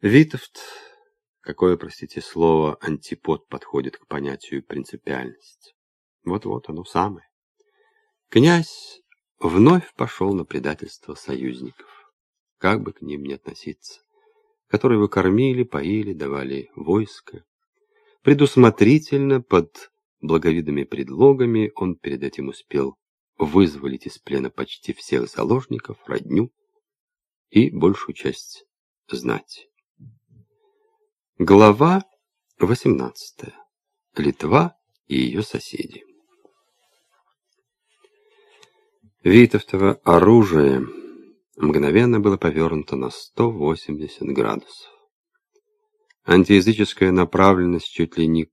Витовт, какое, простите слово, антипод подходит к понятию принципиальность. Вот-вот оно самое. Князь вновь пошел на предательство союзников, как бы к ним ни относиться, которые вы кормили, поили, давали войско. Предусмотрительно, под благовидными предлогами, он перед этим успел вызволить из плена почти всех заложников, родню и большую часть знать. Глава 18. Литва и ее соседи. Витовтово оружие мгновенно было повернуто на 180 градусов. Антиязыческая направленность чуть ли не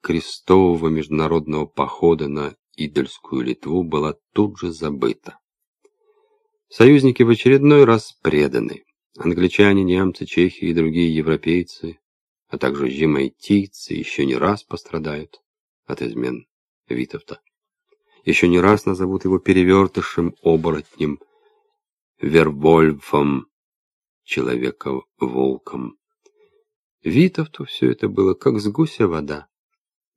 крестового международного похода на Идольскую Литву была тут же забыта. Союзники в очередной раз преданы. Англичане, немцы, чехи и другие европейцы, а также жемайтийцы еще не раз пострадают от измен Витовта. Еще не раз назовут его перевертышем, оборотнем, вервольфом, человека-волком. Витовту все это было как с гуся вода.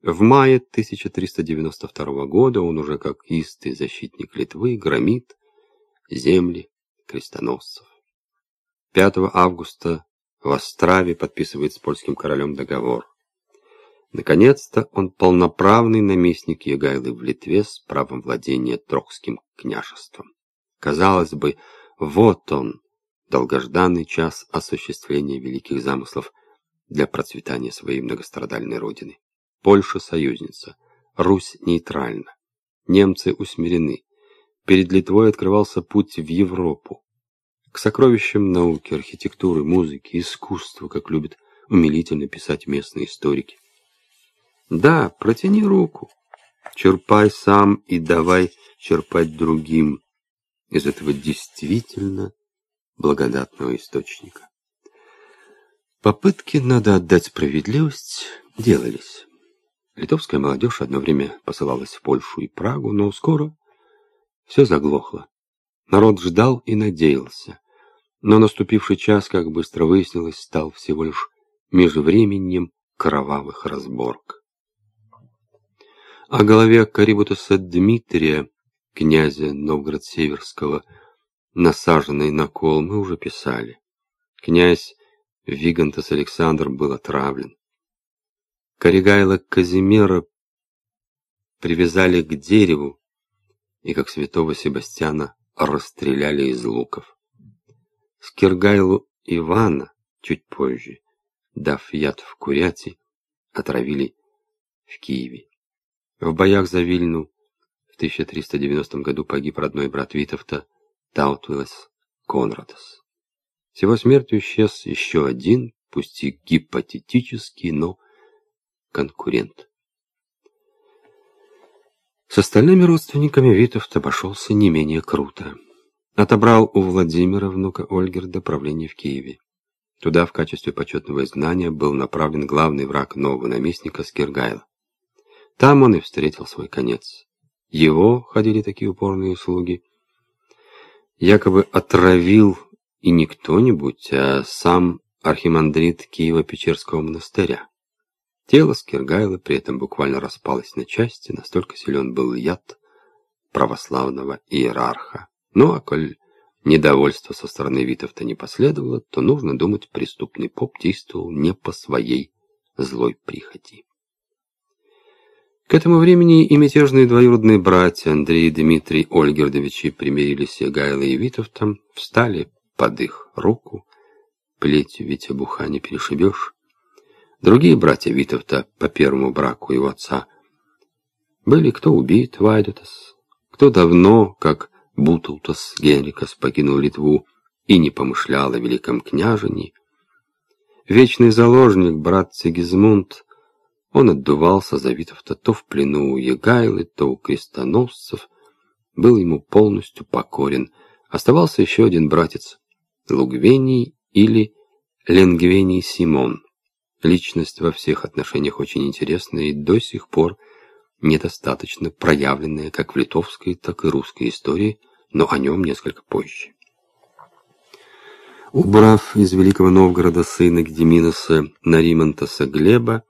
В мае 1392 года он уже как истый защитник Литвы громит земли крестоносцев. 5 августа в Острове подписывает с польским королем договор. Наконец-то он полноправный наместник Егайлы в Литве с правом владения Трохским княжеством. Казалось бы, вот он, долгожданный час осуществления великих замыслов для процветания своей многострадальной родины. Польша союзница, Русь нейтральна, немцы усмирены. Перед Литвой открывался путь в Европу, к сокровищам науки, архитектуры, музыки, искусства, как любят умилительно писать местные историки. Да, протяни руку, черпай сам и давай черпать другим из этого действительно благодатного источника. Попытки, надо отдать справедливость, делались. Литовская молодежь одно время посылалась в Польшу и Прагу, но скоро все заглохло. Народ ждал и надеялся. Но наступивший час, как быстро выяснилось, стал всего лишь межвременем кровавых разборок. О голове Карибутуса Дмитрия, князя Новгород-Северского, насаженный на кол, мы уже писали. Князь Вигантас Александр был отравлен. Коригайла Казимира привязали к дереву и, как святого Себастьяна, расстреляли из луков. Скиргайлу Ивана чуть позже, дав яд в Куряти, отравили в Киеве. В боях за Вильну в 1390 году погиб родной брат Витовта Таутвилас Конрадос. С его смертью исчез еще один, пусть и гипотетический, но конкурент. С остальными родственниками Витовт обошелся не менее круто. Отобрал у Владимира, внука Ольгерда, правление в Киеве. Туда в качестве почетного изгнания был направлен главный враг нового наместника Скиргайла. Там он и встретил свой конец. Его, ходили такие упорные слуги, якобы отравил и не кто-нибудь, а сам архимандрит Киева-Печерского монастыря. Тело Скиргайла при этом буквально распалось на части, настолько силен был яд православного иерарха. Ну, а коль недовольства со стороны Витовта не последовало, то нужно думать, преступный поп действовал не по своей злой прихоти. К этому времени и мятежные двоюродные братья Андрей и Дмитрий Ольгердовичи примирились с Ягайлой и Витовтом, встали под их руку, плетью Витя Буха не перешибешь, Другие братья Витовта по первому браку его отца были кто убит Вайдутас, кто давно, как Бутултас Генрикас, покинул Литву и не помышлял о великом княжении. Вечный заложник, брат Сигизмунд, он отдувался за Витовта то в плену у Егайлы, то у крестоносцев, был ему полностью покорен. Оставался еще один братец, Лугвений или Ленгвений Симон. Личность во всех отношениях очень интересная и до сих пор недостаточно проявленная как в литовской, так и русской истории, но о нем несколько позже. Убрав из Великого Новгорода сына Гдеминоса Наримонтаса Глеба,